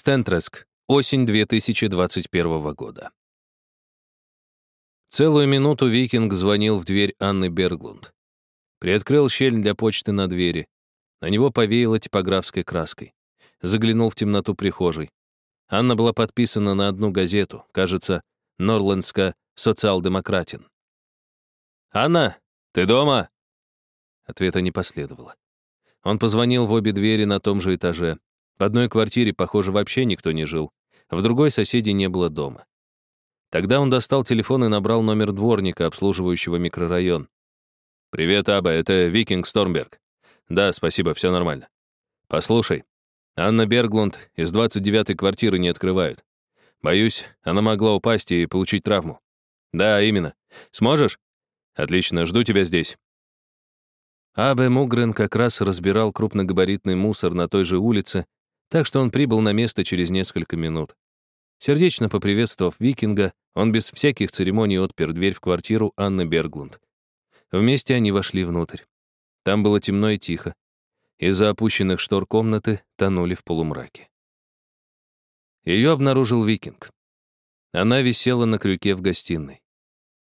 Стентреск. Осень 2021 года. Целую минуту Викинг звонил в дверь Анны Берглунд. Приоткрыл щель для почты на двери. На него повеяло типографской краской. Заглянул в темноту прихожей. Анна была подписана на одну газету, кажется, Норландска социал-демократин. «Анна, ты дома?» Ответа не последовало. Он позвонил в обе двери на том же этаже. В одной квартире, похоже, вообще никто не жил. В другой соседей не было дома. Тогда он достал телефон и набрал номер дворника, обслуживающего микрорайон. «Привет, Аба, это Викинг Стормберг». «Да, спасибо, все нормально». «Послушай, Анна Берглунд из 29-й квартиры не открывают. Боюсь, она могла упасть и получить травму». «Да, именно. Сможешь?» «Отлично, жду тебя здесь». Абе Мугрен как раз разбирал крупногабаритный мусор на той же улице, так что он прибыл на место через несколько минут. Сердечно поприветствовав викинга, он без всяких церемоний отпер дверь в квартиру Анны Берглунд. Вместе они вошли внутрь. Там было темно и тихо. Из-за опущенных штор комнаты тонули в полумраке. Ее обнаружил викинг. Она висела на крюке в гостиной.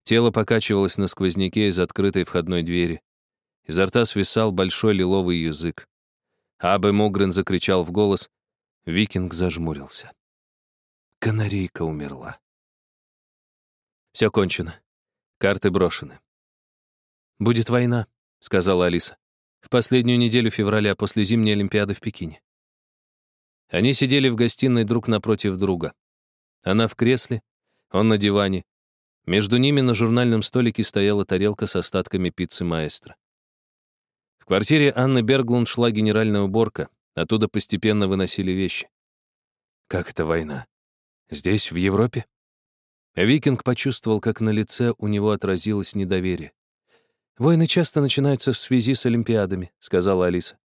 Тело покачивалось на сквозняке из открытой входной двери. Изо рта свисал большой лиловый язык. Абе Мугрен закричал в голос. Викинг зажмурился. Канарейка умерла. Все кончено. Карты брошены. «Будет война», — сказала Алиса. «В последнюю неделю февраля после зимней Олимпиады в Пекине». Они сидели в гостиной друг напротив друга. Она в кресле, он на диване. Между ними на журнальном столике стояла тарелка с остатками пиццы маэстро. Квартире Анны Берглунд шла генеральная уборка, оттуда постепенно выносили вещи. Как это война? Здесь, в Европе? Викинг почувствовал, как на лице у него отразилось недоверие. «Войны часто начинаются в связи с Олимпиадами», — сказала Алиса.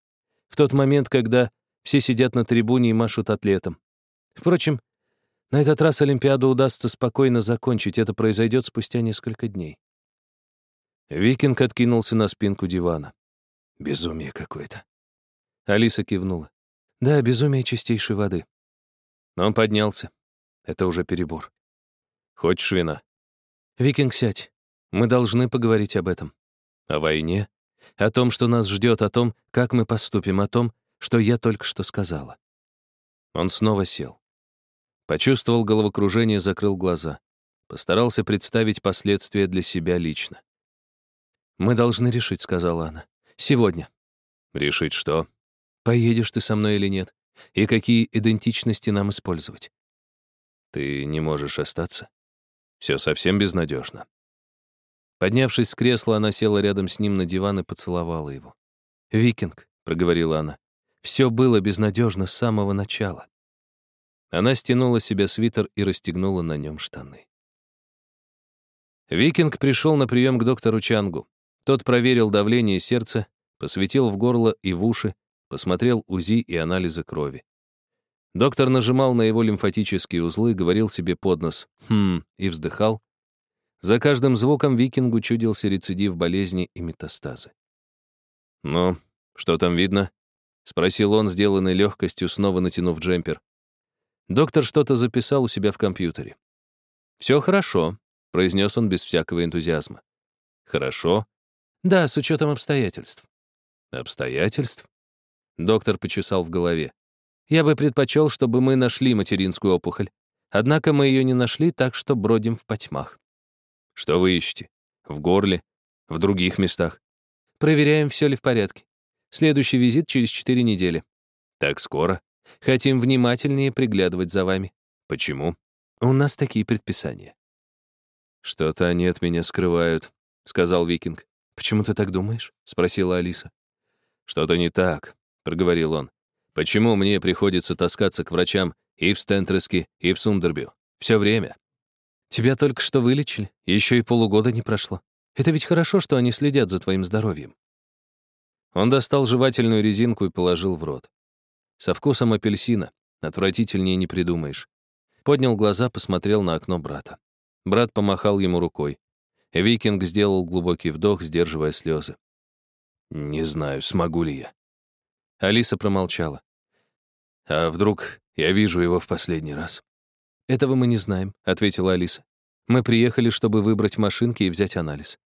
«В тот момент, когда все сидят на трибуне и машут атлетам. Впрочем, на этот раз Олимпиаду удастся спокойно закончить, это произойдет спустя несколько дней». Викинг откинулся на спинку дивана. Безумие какое-то. Алиса кивнула. Да, безумие чистейшей воды. Он поднялся. Это уже перебор. Хочешь вина? Викинг, сядь. Мы должны поговорить об этом. О войне, о том, что нас ждет, о том, как мы поступим, о том, что я только что сказала. Он снова сел. Почувствовал головокружение, закрыл глаза. Постарался представить последствия для себя лично. «Мы должны решить», — сказала она. Сегодня. Решить что? Поедешь ты со мной или нет? И какие идентичности нам использовать? Ты не можешь остаться? Все совсем безнадежно. Поднявшись с кресла, она села рядом с ним на диван и поцеловала его. «Викинг», — проговорила она, — «все было безнадежно с самого начала». Она стянула себе свитер и расстегнула на нем штаны. Викинг пришел на прием к доктору Чангу. Тот проверил давление сердца, посветил в горло и в уши, посмотрел УЗИ и анализы крови. Доктор нажимал на его лимфатические узлы, говорил себе под нос «хм» и вздыхал. За каждым звуком викингу чудился рецидив болезни и метастазы. «Ну, что там видно?» — спросил он, сделанный легкостью, снова натянув джемпер. Доктор что-то записал у себя в компьютере. «Все хорошо», — произнес он без всякого энтузиазма. «Хорошо», да, с учетом обстоятельств. Обстоятельств? Доктор почесал в голове. Я бы предпочел, чтобы мы нашли материнскую опухоль. Однако мы ее не нашли, так что бродим в потьмах. Что вы ищете? В горле? В других местах? Проверяем, все ли в порядке. Следующий визит через четыре недели. Так скоро? Хотим внимательнее приглядывать за вами. Почему? У нас такие предписания. Что-то они от меня скрывают, сказал Викинг. «Почему ты так думаешь?» — спросила Алиса. «Что-то не так», — проговорил он. «Почему мне приходится таскаться к врачам и в Стентреске, и в Сундербю? Все время». «Тебя только что вылечили, еще и полугода не прошло. Это ведь хорошо, что они следят за твоим здоровьем». Он достал жевательную резинку и положил в рот. Со вкусом апельсина. Отвратительнее не придумаешь. Поднял глаза, посмотрел на окно брата. Брат помахал ему рукой. Викинг сделал глубокий вдох, сдерживая слезы. «Не знаю, смогу ли я». Алиса промолчала. «А вдруг Я вижу его в последний раз. «Этого мы не знаем», — ответила Алиса. «Мы приехали, чтобы выбрать машинки и взять анализ».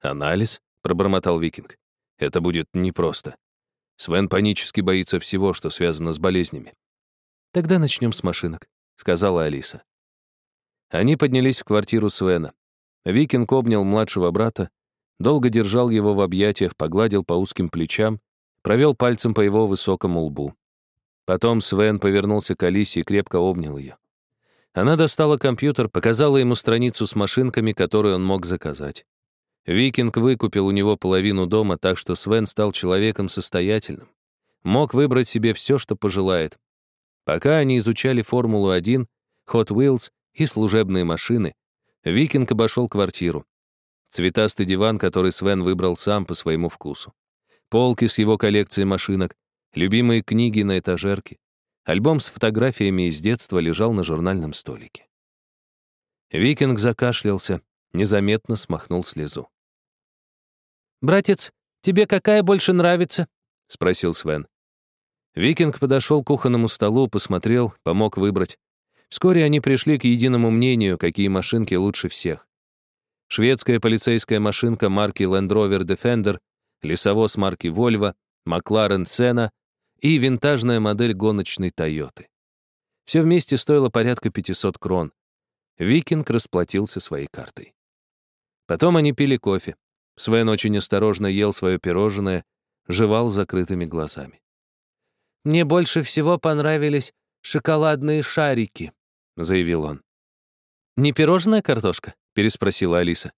«Анализ?» — пробормотал Викинг. «Это будет непросто. Свен панически боится всего, что связано с болезнями». «Тогда начнем с машинок», — сказала Алиса. Они поднялись в квартиру Свена. Викинг обнял младшего брата, долго держал его в объятиях, погладил по узким плечам, провел пальцем по его высокому лбу. Потом Свен повернулся к Алисе и крепко обнял ее. Она достала компьютер, показала ему страницу с машинками, которые он мог заказать. Викинг выкупил у него половину дома, так что Свен стал человеком состоятельным. Мог выбрать себе все, что пожелает. Пока они изучали Формулу-1, Hot Wheels и служебные машины, Викинг обошел квартиру. Цветастый диван, который Свен выбрал сам по своему вкусу. Полки с его коллекцией машинок, любимые книги на этажерке. Альбом с фотографиями из детства лежал на журнальном столике. Викинг закашлялся, незаметно смахнул слезу. «Братец, тебе какая больше нравится?» — спросил Свен. Викинг подошел к кухонному столу, посмотрел, помог выбрать. Вскоре они пришли к единому мнению, какие машинки лучше всех. Шведская полицейская машинка марки Land Rover Defender, лесовоз марки Volvo, McLaren Senna и винтажная модель гоночной Тойоты. Все вместе стоило порядка 500 крон. Викинг расплатился своей картой. Потом они пили кофе. Свен очень осторожно ел свое пирожное, жевал закрытыми глазами. «Мне больше всего понравились шоколадные шарики», — заявил он. «Не пирожная картошка?» — переспросила Алиса.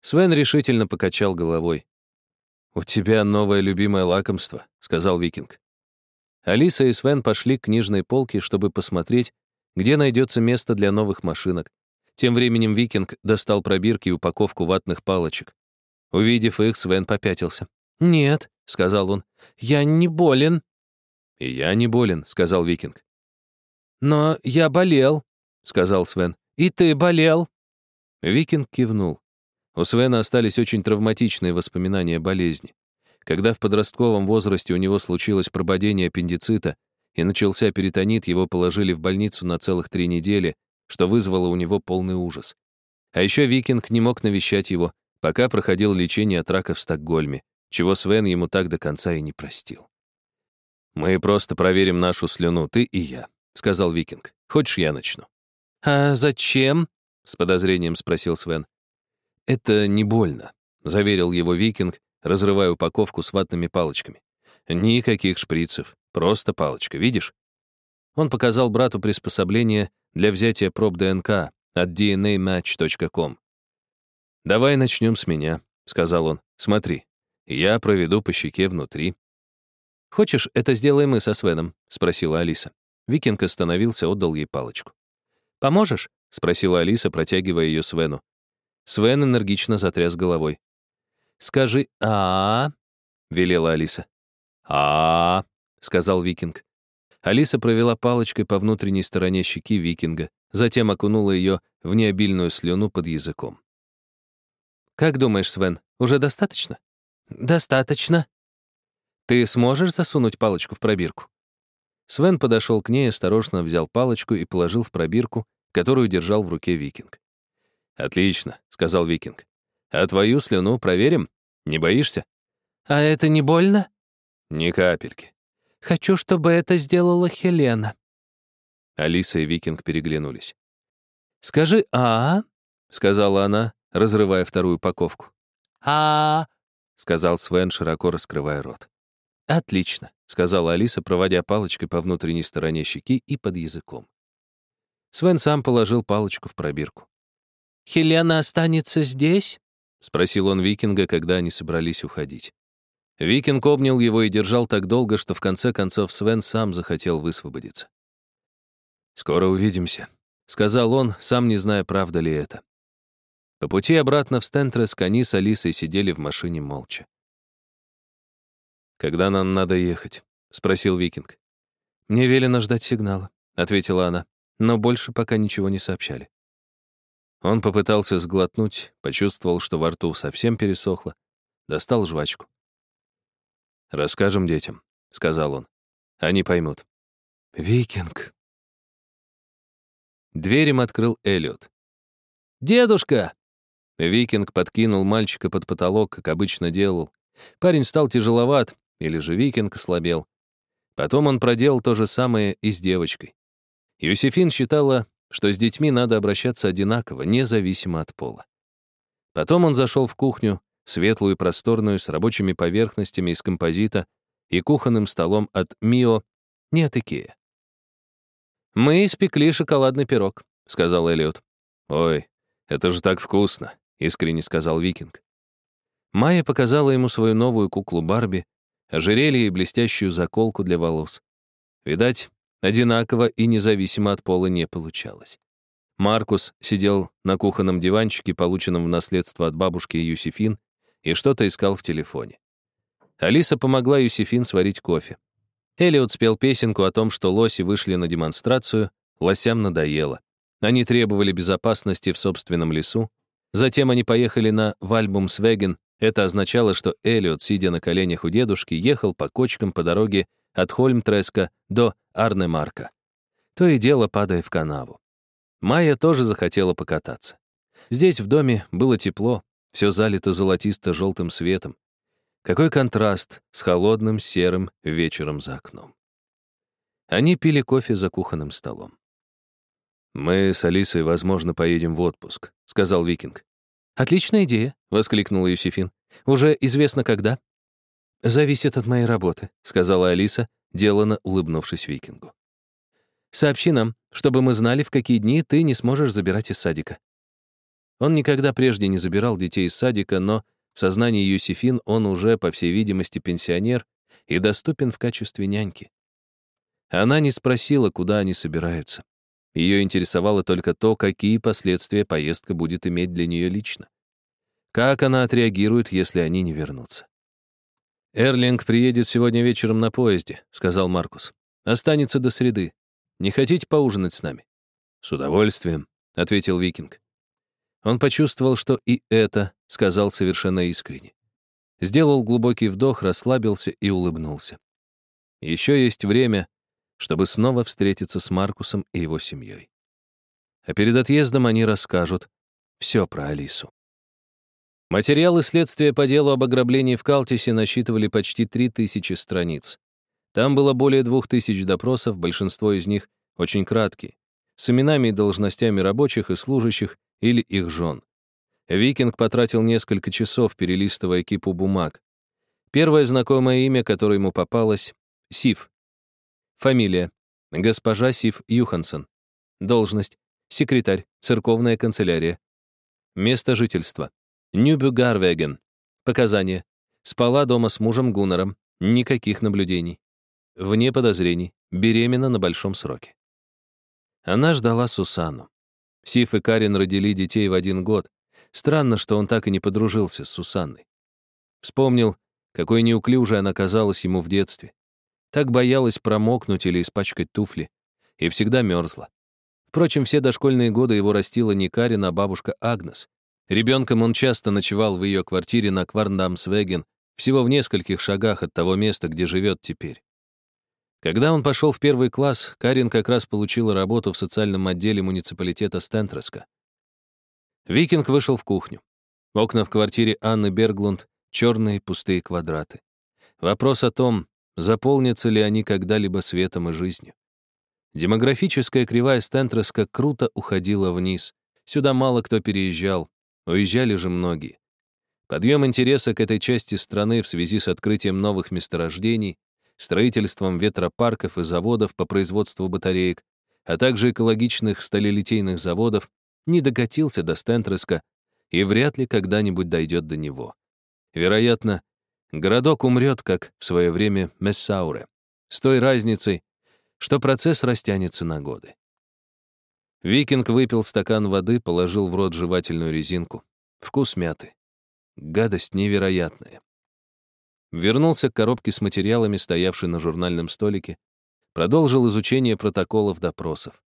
Свен решительно покачал головой. «У тебя новое любимое лакомство», — сказал Викинг. Алиса и Свен пошли к книжной полке, чтобы посмотреть, где найдется место для новых машинок. Тем временем Викинг достал пробирки и упаковку ватных палочек. Увидев их, Свен попятился. «Нет», — сказал он, — «я не болен». «И я не болен», — сказал Викинг. «Но я болел», — сказал Свен. «И ты болел». Викинг кивнул. У Свена остались очень травматичные воспоминания болезни. Когда в подростковом возрасте у него случилось прободение аппендицита и начался перитонит, его положили в больницу на целых три недели, что вызвало у него полный ужас. А еще Викинг не мог навещать его, пока проходил лечение от рака в Стокгольме, чего Свен ему так до конца и не простил. «Мы просто проверим нашу слюну, ты и я», — сказал Викинг. «Хочешь, я начну?» «А зачем?» — с подозрением спросил Свен. «Это не больно», — заверил его Викинг, разрывая упаковку с ватными палочками. «Никаких шприцев, просто палочка, видишь?» Он показал брату приспособление для взятия проб ДНК от dnamatch.com. «Давай начнем с меня», — сказал он. «Смотри, я проведу по щеке внутри». «Хочешь, это сделаем мы со Свеном?» — спросила Алиса. Викинг остановился, отдал ей палочку. «Поможешь?» — спросила Алиса, протягивая ее Свену. Свен энергично затряс головой. «Скажи а, велела Алиса. -а сказал Викинг. Алиса провела палочкой по внутренней стороне щеки Викинга, затем окунула ее в необильную слюну под языком. «Как думаешь, Свен, уже достаточно?» «Достаточно». «Ты сможешь засунуть палочку в пробирку?» Свен подошел к ней, осторожно взял палочку и положил в пробирку, которую держал в руке Викинг. «Отлично», — сказал Викинг. «А твою слюну проверим? Не боишься?» «А это не больно?» «Ни капельки». «Хочу, чтобы это сделала Хелена». Алиса и Викинг переглянулись. «Скажи «а», сказала она, разрывая вторую упаковку. -а сказал Свен, широко раскрывая рот. «Отлично», — сказала Алиса, проводя палочкой по внутренней стороне щеки и под языком. Свен сам положил палочку в пробирку. «Хелена останется здесь?» — спросил он Викинга, когда они собрались уходить. Викинг обнял его и держал так долго, что в конце концов Свен сам захотел высвободиться. «Скоро увидимся», — сказал он, сам не зная, правда ли это. По пути обратно в Стентрес они с Алисой сидели в машине молча. «Когда нам надо ехать?» — спросил Викинг. «Мне велено ждать сигнала», — ответила она, но больше пока ничего не сообщали. Он попытался сглотнуть, почувствовал, что во рту совсем пересохло, достал жвачку. «Расскажем детям», — сказал он. «Они поймут». Викинг. Дверь им открыл Эллиот. «Дедушка!» Викинг подкинул мальчика под потолок, как обычно делал. Парень стал тяжеловат, или же викинг ослабел. Потом он проделал то же самое и с девочкой. Юсифин считала, что с детьми надо обращаться одинаково, независимо от пола. Потом он зашел в кухню, светлую и просторную, с рабочими поверхностями из композита и кухонным столом от Мио, не от Икея. «Мы испекли шоколадный пирог», — сказал Эллиот. «Ой, это же так вкусно», — искренне сказал Викинг. Майя показала ему свою новую куклу Барби, ожерелье и блестящую заколку для волос. Видать, одинаково и независимо от пола не получалось. Маркус сидел на кухонном диванчике, полученном в наследство от бабушки Юсифин, и что-то искал в телефоне. Алиса помогла Юсифин сварить кофе. Элиот спел песенку о том, что лоси вышли на демонстрацию, лосям надоело. Они требовали безопасности в собственном лесу. Затем они поехали на Вальбумсвеген. Это означало, что Элиот, сидя на коленях у дедушки, ехал по кочкам по дороге от Хольмтреска до Арнемарка. То и дело падая в канаву. Майя тоже захотела покататься. Здесь в доме было тепло, все залито золотисто-желтым светом. Какой контраст с холодным серым вечером за окном. Они пили кофе за кухонным столом. «Мы с Алисой, возможно, поедем в отпуск», — сказал Викинг. «Отличная идея», — воскликнула Юсифин. «Уже известно, когда?» «Зависит от моей работы», — сказала Алиса, делано улыбнувшись Викингу. «Сообщи нам, чтобы мы знали, в какие дни ты не сможешь забирать из садика». Он никогда прежде не забирал детей из садика, но в сознании Юсифин он уже, по всей видимости, пенсионер и доступен в качестве няньки. Она не спросила, куда они собираются. Ее интересовало только то, какие последствия поездка будет иметь для нее лично. Как она отреагирует, если они не вернутся. «Эрлинг приедет сегодня вечером на поезде», — сказал Маркус. «Останется до среды. Не хотите поужинать с нами?» «С удовольствием», — ответил Викинг. Он почувствовал, что и это сказал совершенно искренне. Сделал глубокий вдох, расслабился и улыбнулся. Еще есть время, чтобы снова встретиться с Маркусом и его семьей. А перед отъездом они расскажут все про Алису. Материалы следствия по делу об ограблении в Калтисе насчитывали почти 3000 страниц. Там было более 2000 допросов, большинство из них очень краткие, с именами и должностями рабочих и служащих или их жен. Викинг потратил несколько часов, перелистывая кипу бумаг. Первое знакомое имя, которое ему попалось — Сив, Фамилия. Госпожа Сив Юхансон. Должность. Секретарь. Церковная канцелярия. Место жительства. Нюбюгарвеген. Показания. Спала дома с мужем Гуннером. Никаких наблюдений. Вне подозрений. Беременна на большом сроке. Она ждала Сусану. Сив и Карин родили детей в один год. Странно, что он так и не подружился с Сусанной. Вспомнил, какой неуклюжей она казалась ему в детстве. Так боялась промокнуть или испачкать туфли. И всегда мерзла. Впрочем, все дошкольные годы его растила не Карин, а бабушка Агнес. Ребенком он часто ночевал в ее квартире на Кварндамсвеген, всего в нескольких шагах от того места, где живет теперь. Когда он пошел в первый класс, Карин как раз получила работу в социальном отделе муниципалитета Стентреска. Викинг вышел в кухню. Окна в квартире Анны Берглунд — черные пустые квадраты. Вопрос о том, Заполнятся ли они когда-либо светом и жизнью? Демографическая кривая Стентреска круто уходила вниз. Сюда мало кто переезжал, уезжали же многие. Подъем интереса к этой части страны в связи с открытием новых месторождений, строительством ветропарков и заводов по производству батареек, а также экологичных сталелитейных заводов, не докатился до Стентреска и вряд ли когда-нибудь дойдет до него. Вероятно, Городок умрет, как в свое время Мессауре, с той разницей, что процесс растянется на годы. Викинг выпил стакан воды, положил в рот жевательную резинку. Вкус мяты. Гадость невероятная. Вернулся к коробке с материалами, стоявшей на журнальном столике, продолжил изучение протоколов допросов.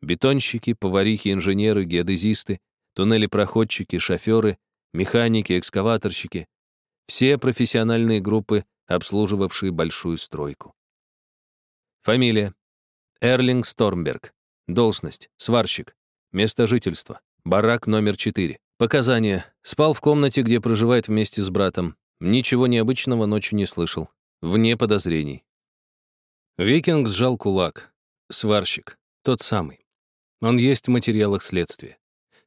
Бетонщики, поварихи, инженеры, геодезисты, туннели-проходчики, шоферы, механики, экскаваторщики, все профессиональные группы, обслуживавшие большую стройку. Фамилия. Эрлинг Стормберг. Должность. Сварщик. Место жительства. Барак номер 4. Показания. Спал в комнате, где проживает вместе с братом. Ничего необычного ночью не слышал. Вне подозрений. Викинг сжал кулак. Сварщик. Тот самый. Он есть в материалах следствия.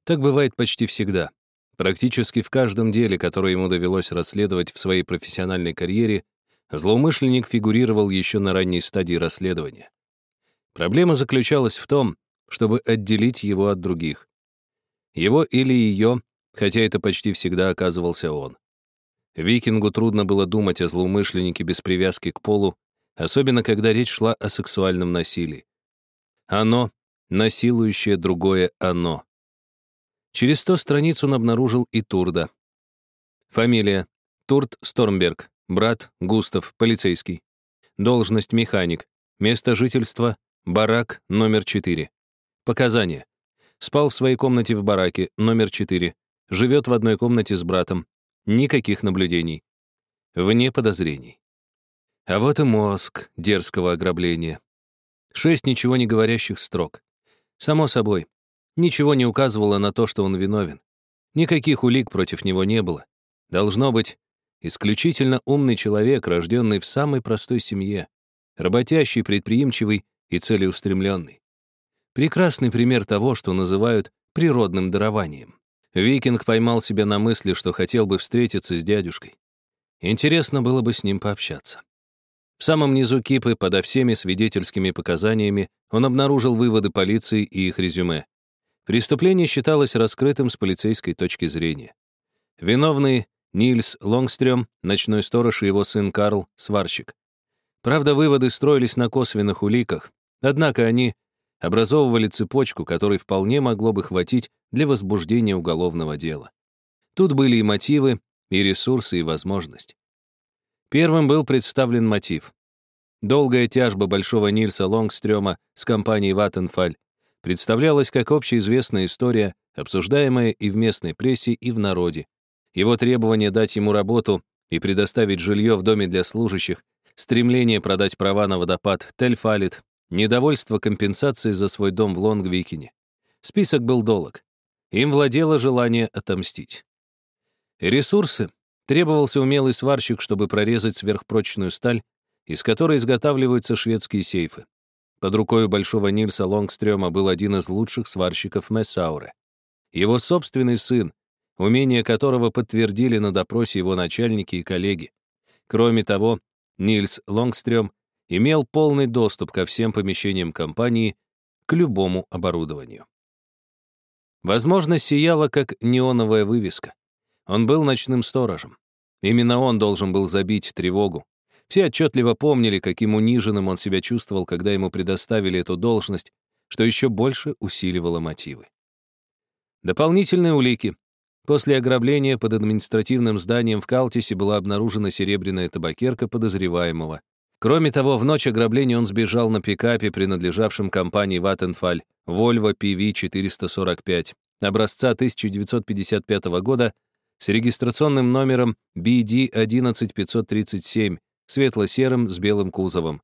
Так бывает почти всегда. Практически в каждом деле, которое ему довелось расследовать в своей профессиональной карьере, злоумышленник фигурировал еще на ранней стадии расследования. Проблема заключалась в том, чтобы отделить его от других. Его или ее, хотя это почти всегда оказывался он. Викингу трудно было думать о злоумышленнике без привязки к полу, особенно когда речь шла о сексуальном насилии. Оно, насилующее другое оно. Через сто страниц он обнаружил и Турда. Фамилия — Турд Стормберг, брат Густав, полицейский. Должность — механик. Место жительства — барак номер 4. Показания. Спал в своей комнате в бараке номер 4. Живет в одной комнате с братом. Никаких наблюдений. Вне подозрений. А вот и мозг дерзкого ограбления. Шесть ничего не говорящих строк. Само собой, ничего не указывало на то, что он виновен. Никаких улик против него не было. Должно быть, исключительно умный человек, рожденный в самой простой семье, работящий, предприимчивый и целеустремленный. Прекрасный пример того, что называют природным дарованием. Викинг поймал себя на мысли, что хотел бы встретиться с дядюшкой. Интересно было бы с ним пообщаться. В самом низу кипы, подо всеми свидетельскими показаниями, он обнаружил выводы полиции и их резюме. Преступление считалось раскрытым с полицейской точки зрения. Виновный Нильс Лонгстрём, ночной сторож и его сын Карл, сварщик. Правда, выводы строились на косвенных уликах, однако они образовывали цепочку, которой вполне могло бы хватить для возбуждения уголовного дела. Тут были и мотивы, и ресурсы, и возможность. Первым был представлен мотив. Долгая тяжба Большого Нильса Лонгстрёма с компанией Ваттенфаль представлялась как общеизвестная история, обсуждаемая и в местной прессе, и в народе. Его требование дать ему работу и предоставить жилье в доме для служащих, стремление продать права на водопад Тельфалит, недовольство компенсацией за свой дом в Лонгвикине. Список был долг. Им владело желание отомстить. Ресурсы Требовался умелый сварщик, чтобы прорезать сверхпрочную сталь, из которой изготавливаются шведские сейфы. Под рукой большого Нильса Лонгстрёма был один из лучших сварщиков Мессауре. Его собственный сын, умение которого подтвердили на допросе его начальники и коллеги. Кроме того, Нильс Лонгстрём имел полный доступ ко всем помещениям компании, к любому оборудованию. Возможность сияла, как неоновая вывеска. Он был ночным сторожем. Именно он должен был забить тревогу. Все отчетливо помнили, каким униженным он себя чувствовал, когда ему предоставили эту должность, что еще больше усиливало мотивы. Дополнительные улики. После ограбления под административным зданием в Калтисе была обнаружена серебряная табакерка подозреваемого. Кроме того, в ночь ограбления он сбежал на пикапе, принадлежавшем компании Vattenfall Volvo PV445, образца 1955 года, с регистрационным номером BD11537, светло-серым с белым кузовом.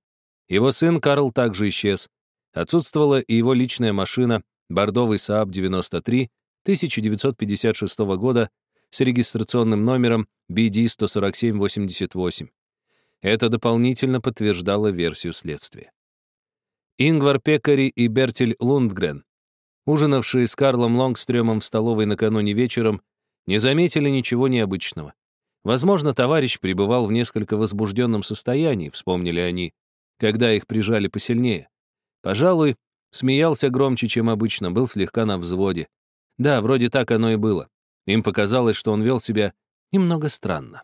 Его сын Карл также исчез. Отсутствовала и его личная машина, бордовый Saab 93 1956 года с регистрационным номером BD14788. Это дополнительно подтверждало версию следствия. Ингвар Пекари и Бертель Лундгрен, ужинавшие с Карлом Лонгстрёмом в столовой накануне вечером, не заметили ничего необычного. Возможно, товарищ пребывал в несколько возбужденном состоянии, вспомнили они, когда их прижали посильнее. Пожалуй, смеялся громче, чем обычно, был слегка на взводе. Да, вроде так оно и было. Им показалось, что он вел себя немного странно.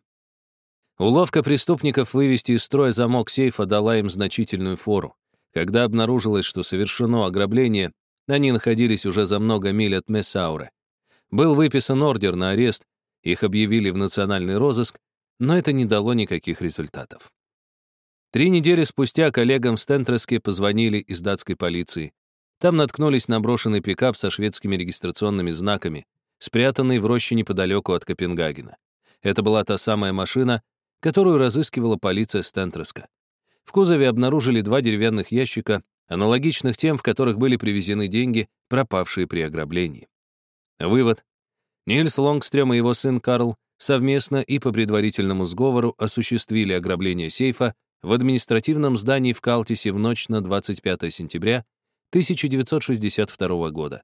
Уловка преступников вывести из строя замок сейфа дала им значительную фору. Когда обнаружилось, что совершено ограбление, они находились уже за много миль от Мессауре. Был выписан ордер на арест, их объявили в национальный розыск, но это не дало никаких результатов. Три недели спустя коллегам в Стентреске позвонили из датской полиции. Там наткнулись на брошенный пикап со шведскими регистрационными знаками, спрятанный в роще неподалеку от Копенгагена. Это была та самая машина, которую разыскивала полиция Стентреска. В кузове обнаружили два деревянных ящика, аналогичных тем, в которых были привезены деньги, пропавшие при ограблении. Вывод. Нильс Лонгстрём и его сын Карл совместно и по предварительному сговору осуществили ограбление сейфа в административном здании в Калтисе в ночь на 25 сентября 1962 года.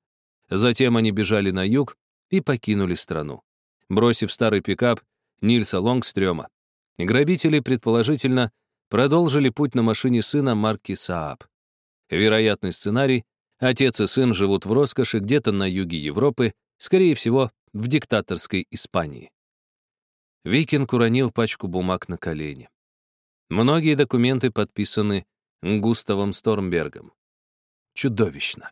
Затем они бежали на юг и покинули страну, бросив старый пикап Нильса Лонгстрёма. Грабители, предположительно, продолжили путь на машине сына марки Saab. Вероятный сценарий — отец и сын живут в роскоши где-то на юге Европы, скорее всего, в диктаторской Испании. Викинг уронил пачку бумаг на колени. Многие документы подписаны Густавом Стормбергом. Чудовищно.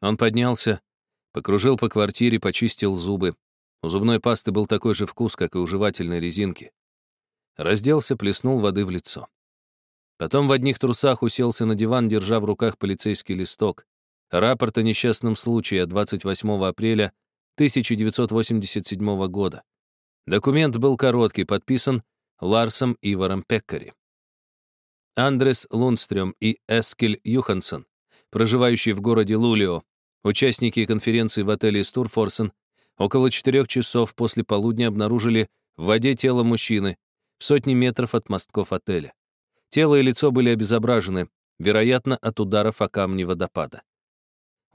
Он поднялся, покружил по квартире, почистил зубы. У зубной пасты был такой же вкус, как и у жевательной резинки. Разделся, плеснул воды в лицо. Потом в одних трусах уселся на диван, держа в руках полицейский листок. Рапорт о несчастном случае от 28 апреля 1987 года. Документ был короткий, подписан Ларсом Иваром Пеккари. Андрес Лундстрём и Эскель Юхансон, проживающие в городе Лулио, участники конференции в отеле Стурфорсен, около четырех часов после полудня обнаружили в воде тело мужчины в сотни метров от мостков отеля. Тело и лицо были обезображены, вероятно, от ударов о камни водопада.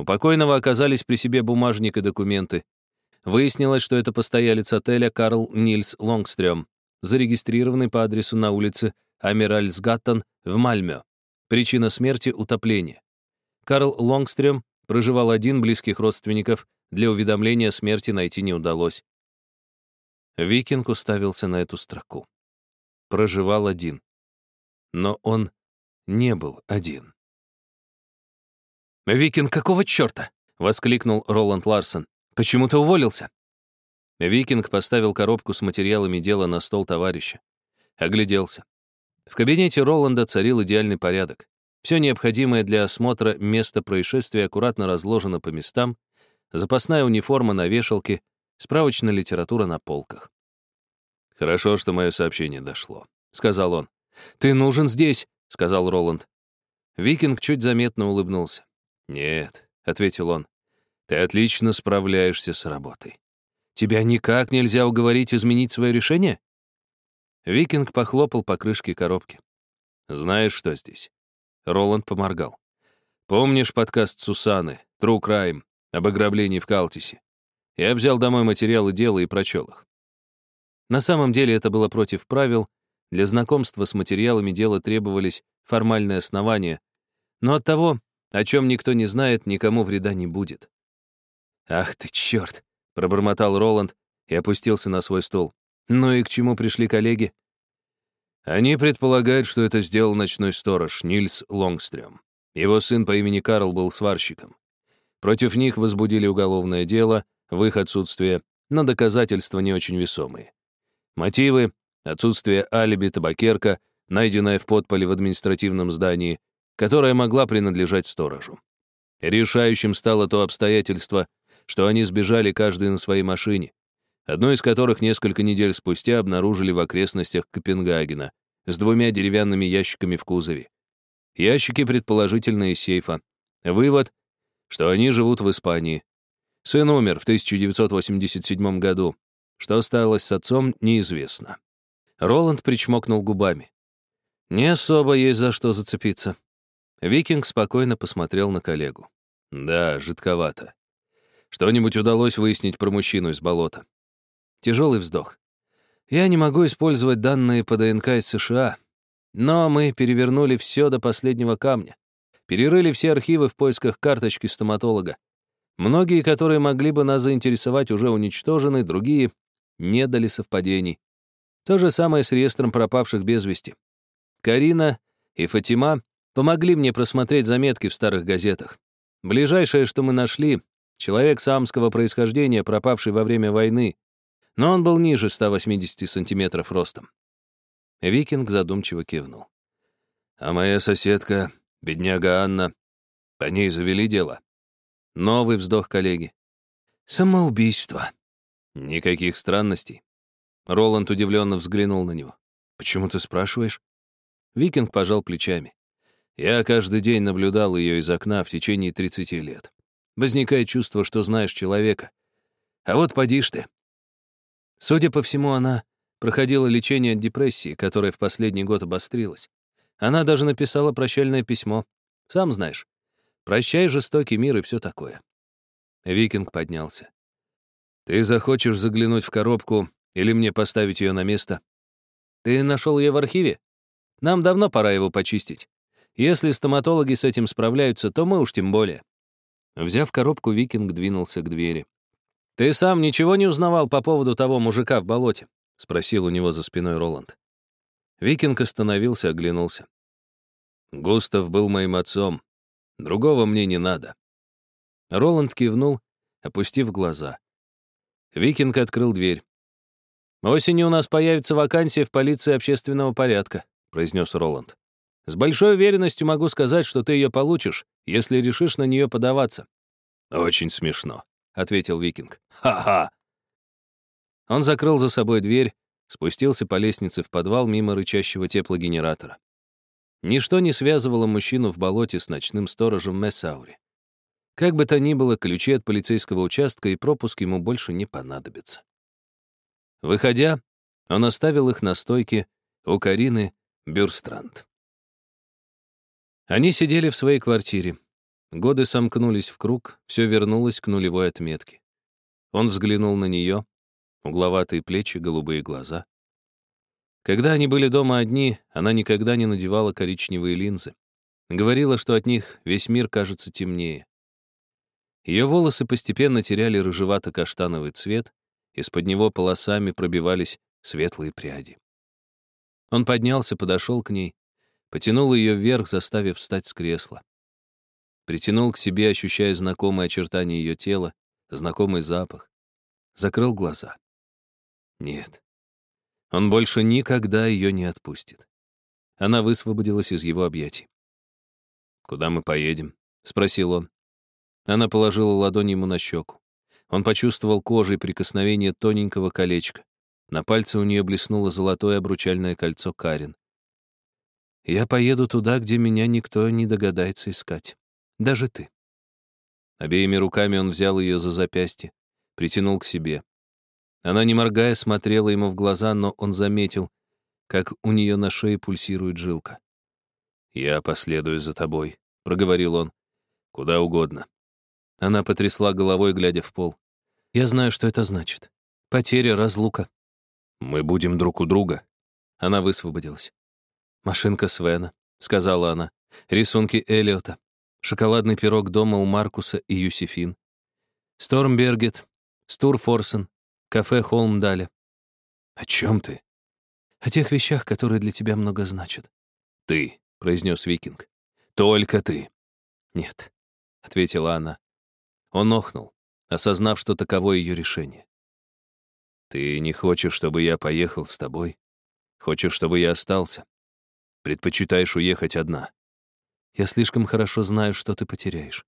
У покойного оказались при себе бумажник и документы, Выяснилось, что это постоялец отеля Карл Нильс Лонгстрём, зарегистрированный по адресу на улице Амиральсгаттен в Мальмё. Причина смерти — утопление. Карл Лонгстрём проживал один, близких родственников для уведомления о смерти найти не удалось. Викинг уставился на эту строку. Проживал один. Но он не был один. «Викинг, какого чёрта?» — воскликнул Роланд Ларсон. Почему ты уволился?» Викинг поставил коробку с материалами дела на стол товарища. Огляделся. В кабинете Роланда царил идеальный порядок. Все необходимое для осмотра места происшествия аккуратно разложено по местам, запасная униформа на вешалке, справочная литература на полках. «Хорошо, что мое сообщение дошло», — сказал он. «Ты нужен здесь», — сказал Роланд. Викинг чуть заметно улыбнулся. «Нет», — ответил он, ты отлично справляешься с работой. Тебя никак нельзя уговорить изменить свое решение? Викинг похлопал по крышке коробки. Знаешь, что здесь? Роланд поморгал. Помнишь подкаст Сусаны, True Crime, об ограблении в Калтисе? Я взял домой материалы дела и прочел их. На самом деле это было против правил, для знакомства с материалами дела требовались формальные основания, но от того, о чем никто не знает, никому вреда не будет. «Ах ты, черт!» — пробормотал Роланд и опустился на свой стул. «Ну и к чему пришли коллеги?» Они предполагают, что это сделал ночной сторож Нильс Лонгстрём. Его сын по имени Карл был сварщиком. Против них возбудили уголовное дело в их отсутствие, но доказательства не очень весомые. Мотивы — отсутствие алиби, табакерка, найденная в подполе в административном здании, которая могла принадлежать сторожу. Решающим стало то обстоятельство, что они сбежали каждый на своей машине, одну из которых несколько недель спустя обнаружили в окрестностях Копенгагена с двумя деревянными ящиками в кузове. Ящики, предположительно, из сейфа. Вывод, что они живут в Испании. Сын умер в 1987 году. Что осталось с отцом, неизвестно. Роланд причмокнул губами. Не особо есть за что зацепиться. Викинг спокойно посмотрел на коллегу. Да, жидковато. Что-нибудь удалось выяснить про мужчину из болота? Тяжелый вздох. Я не могу использовать данные по ДНК из США, но мы перевернули все до последнего камня. Перерыли все архивы в поисках карточки стоматолога. Многие, которые могли бы нас заинтересовать, уже уничтожены, другие не дали совпадений. То же самое с реестром пропавших без вести. Карина и Фатима помогли мне просмотреть заметки в старых газетах. Ближайшее, что мы нашли, Человек самского происхождения, пропавший во время войны, но он был ниже 180 сантиметров ростом. Викинг задумчиво кивнул. А моя соседка, бедняга Анна, по ней завели дело. Новый вздох коллеги. Самоубийство. Никаких странностей. Роланд удивленно взглянул на него. «Почему ты спрашиваешь?» Викинг пожал плечами. Я каждый день наблюдал ее из окна в течение 30 лет. Возникает чувство, что знаешь человека. А вот поди ты. Судя по всему, она проходила лечение от депрессии, которая в последний год обострилась. Она даже написала прощальное письмо. Сам знаешь. Прощай, жестокий мир и все такое. Викинг поднялся. «Ты захочешь заглянуть в коробку или мне поставить ее на место?» «Ты нашел ее в архиве? Нам давно пора его почистить. Если стоматологи с этим справляются, то мы уж тем более». Взяв коробку, Викинг двинулся к двери. «Ты сам ничего не узнавал по поводу того мужика в болоте?» — спросил у него за спиной Роланд. Викинг остановился, оглянулся. «Густав был моим отцом. Другого мне не надо». Роланд кивнул, опустив глаза. Викинг открыл дверь. «Осенью у нас появится вакансия в полиции общественного порядка», произнес Роланд. «С большой уверенностью могу сказать, что ты ее получишь, если решишь на нее подаваться». «Очень смешно», — ответил Викинг. «Ха-ха!» Он закрыл за собой дверь, спустился по лестнице в подвал мимо рычащего теплогенератора. Ничто не связывало мужчину в болоте с ночным сторожем Мессаури. Как бы то ни было, ключи от полицейского участка и пропуск ему больше не понадобятся. Выходя, он оставил их на стойке у Карины Бюрстранд. Они сидели в своей квартире. Годы сомкнулись в круг, все вернулось к нулевой отметке. Он взглянул на нее, угловатые плечи, голубые глаза. Когда они были дома одни, она никогда не надевала коричневые линзы. Говорила, что от них весь мир кажется темнее. Ее волосы постепенно теряли рыжевато-каштановый цвет, из-под него полосами пробивались светлые пряди. Он поднялся, подошел к ней, потянул ее вверх, заставив встать с кресла. Притянул к себе, ощущая знакомые очертания ее тела, знакомый запах. Закрыл глаза. Нет. Он больше никогда ее не отпустит. Она высвободилась из его объятий. «Куда мы поедем?» — спросил он. Она положила ладонь ему на щеку. Он почувствовал кожей прикосновение тоненького колечка. На пальце у нее блеснуло золотое обручальное кольцо Карин. «Я поеду туда, где меня никто не догадается искать. Даже ты». Обеими руками он взял ее за запястье, притянул к себе. Она, не моргая, смотрела ему в глаза, но он заметил, как у нее на шее пульсирует жилка. «Я последую за тобой», — проговорил он. «Куда угодно. Она потрясла головой, глядя в пол. «Я знаю, что это значит. Потеря, разлука». «Мы будем друг у друга». Она высвободилась. «Машинка Свена», — сказала она. «Рисунки Эллиота. Шоколадный пирог дома у Маркуса и Юсифин. Стормбергет, Стурфорсен, кафе Холмдаля». «О чем ты?» «О тех вещах, которые для тебя много значат». «Ты», — произнес Викинг. «Только ты». «Нет», — ответила она. Он охнул, осознав, что таково ее решение. «Ты не хочешь, чтобы я поехал с тобой? Хочешь, чтобы я остался? Предпочитаешь уехать одна? Я слишком хорошо знаю, что ты потеряешь.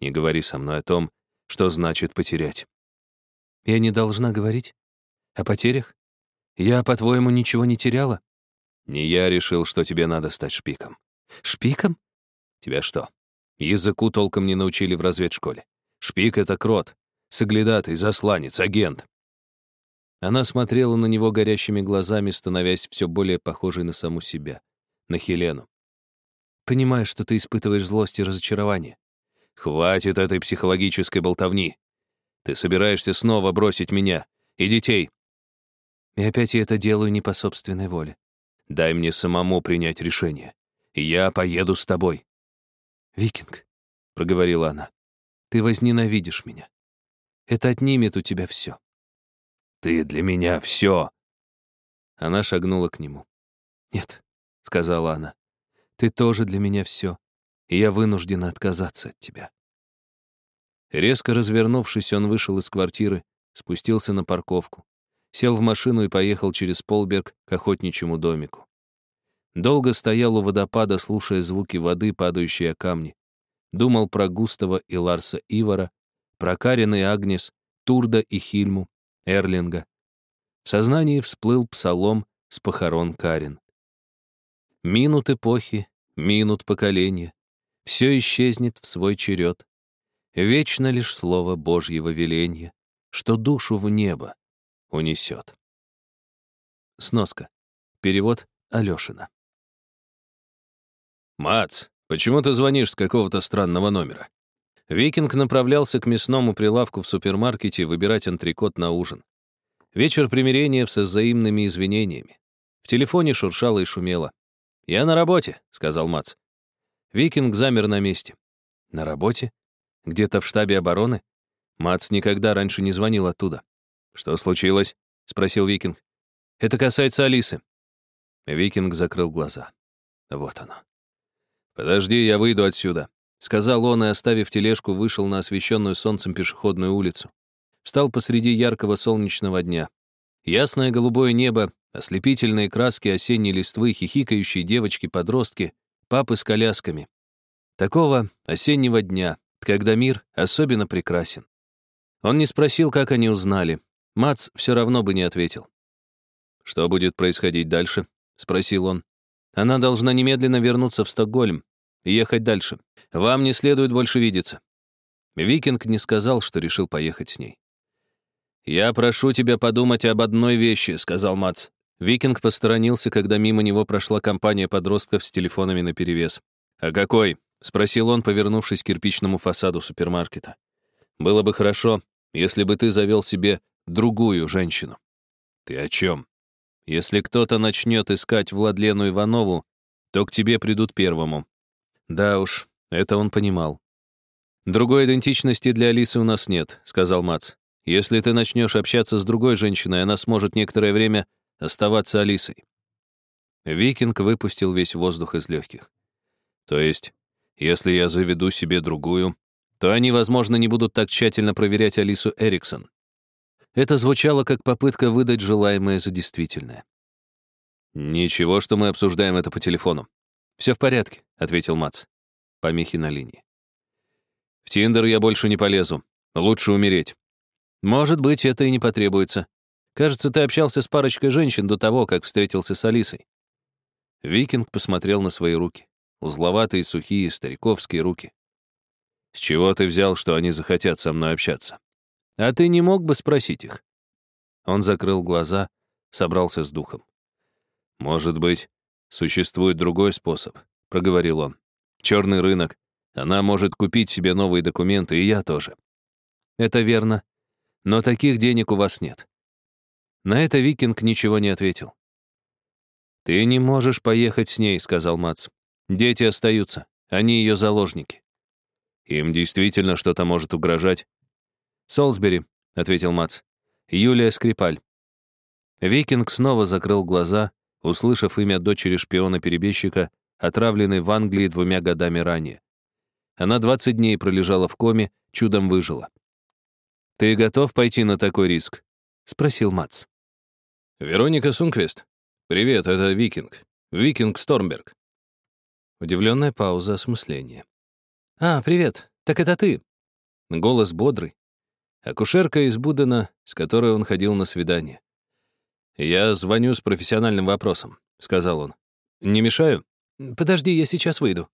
Не говори со мной о том, что значит потерять. Я не должна говорить? О потерях? Я, по-твоему, ничего не теряла? Не я решил, что тебе надо стать шпиком. Шпиком? Тебя что, языку толком не научили в разведшколе? Шпик — это крот, соглядатый, засланец, агент. Она смотрела на него горящими глазами, становясь все более похожей на саму себя, на Хелену. «Понимаю, что ты испытываешь злость и разочарование. Хватит этой психологической болтовни. Ты собираешься снова бросить меня и детей. И опять я это делаю не по собственной воле. Дай мне самому принять решение. Я поеду с тобой. «Викинг», — проговорила она, ты возненавидишь меня. Это отнимет у тебя все. Ты для меня все. Она шагнула к нему. Нет, сказала она, ты тоже для меня все, и я вынуждена отказаться от тебя. Резко развернувшись, он вышел из квартиры, спустился на парковку, сел в машину и поехал через Полберг к охотничьему домику. Долго стоял у водопада, слушая звуки воды, падающие о камни. Думал про Густава и Ларса Ивара, про Карин и Агнес, Турда и Хильму, Эрлинга. В сознании всплыл псалом с похорон Карин. Минут эпохи, минут поколения, все исчезнет в свой черед. Вечно лишь слово Божьего веления, что душу в небо унесет. Сноска. Перевод Алешина. «Мац, почему ты звонишь с какого-то странного номера?» Викинг направлялся к мясному прилавку в супермаркете выбирать антрикот на ужин. Вечер примирения со взаимными извинениями. В телефоне шуршало и шумело. «Я на работе», — сказал Мац. Викинг замер на месте. «На работе? Где-то в штабе обороны?» Мац никогда раньше не звонил оттуда. «Что случилось?» — спросил Викинг. «Это касается Алисы». Викинг закрыл глаза. Вот оно. «Подожди, я выйду отсюда», — сказал он и, оставив тележку, вышел на освещенную солнцем пешеходную улицу. Встал посреди яркого солнечного дня. Ясное голубое небо, ослепительные краски осенней листвы, хихикающие девочки-подростки, папы с колясками. Такого осеннего дня, когда мир особенно прекрасен. Он не спросил, как они узнали. Мац все равно бы не ответил. «Что будет происходить дальше?» — спросил он. Она должна немедленно вернуться в Стокгольм и ехать дальше. Вам не следует больше видеться». Викинг не сказал, что решил поехать с ней. «Я прошу тебя подумать об одной вещи», — сказал Мац. Викинг посторонился, когда мимо него прошла компания подростков с телефонами наперевес. «А какой?» — спросил он, повернувшись к кирпичному фасаду супермаркета. «Было бы хорошо, если бы ты завел себе другую женщину». «Ты о чем?» Если кто-то начнет искать Владлену Иванову, то к тебе придут первому. Да уж, это он понимал. Другой идентичности для Алисы у нас нет, сказал Мац. Если ты начнешь общаться с другой женщиной, она сможет некоторое время оставаться Алисой. Викинг выпустил весь воздух из легких. То есть, если я заведу себе другую, то они, возможно, не будут так тщательно проверять Алису Эриксон. Это звучало как попытка выдать желаемое за действительное. «Ничего, что мы обсуждаем это по телефону. Все в порядке», — ответил Мац. Помехи на линии. «В Тиндер я больше не полезу. Лучше умереть». «Может быть, это и не потребуется. Кажется, ты общался с парочкой женщин до того, как встретился с Алисой». Викинг посмотрел на свои руки. Узловатые, сухие, стариковские руки. «С чего ты взял, что они захотят со мной общаться?» А ты не мог бы спросить их?» Он закрыл глаза, собрался с духом. «Может быть, существует другой способ», — проговорил он. «Черный рынок. Она может купить себе новые документы, и я тоже». «Это верно. Но таких денег у вас нет». На это Викинг ничего не ответил. «Ты не можешь поехать с ней», — сказал Мац. «Дети остаются. Они ее заложники». «Им действительно что-то может угрожать?» «Солсбери», — ответил Мац. «Юлия Скрипаль». Викинг снова закрыл глаза, услышав имя дочери шпиона-перебежчика, отравленной в Англии двумя годами ранее. Она 20 дней пролежала в коме, чудом выжила. «Ты готов пойти на такой риск?» — спросил Мац. «Вероника Сунквест. Привет, это Викинг. Викинг Стормберг». Удивленная пауза осмысления. «А, привет. Так это ты?» Голос бодрый, Акушерка из Будена, с которой он ходил на свидание. «Я звоню с профессиональным вопросом», — сказал он. «Не мешаю?» «Подожди, я сейчас выйду».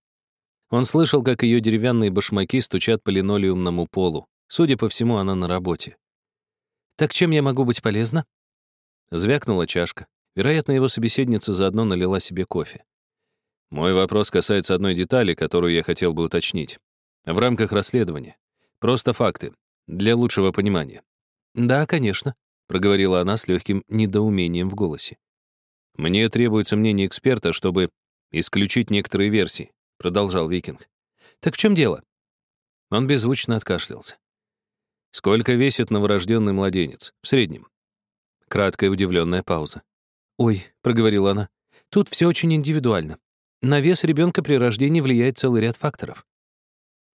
Он слышал, как ее деревянные башмаки стучат по линолеумному полу. Судя по всему, она на работе. «Так чем я могу быть полезна?» Звякнула чашка. Вероятно, его собеседница заодно налила себе кофе. Мой вопрос касается одной детали, которую я хотел бы уточнить. В рамках расследования. Просто факты. Для лучшего понимания. «Да, конечно», — проговорила она с легким недоумением в голосе. «Мне требуется мнение эксперта, чтобы исключить некоторые версии», — продолжал Викинг. «Так в чем дело?» Он беззвучно откашлялся. «Сколько весит новорожденный младенец? В среднем?» Краткая удивленная пауза. «Ой», — проговорила она, — «тут все очень индивидуально. На вес ребенка при рождении влияет целый ряд факторов.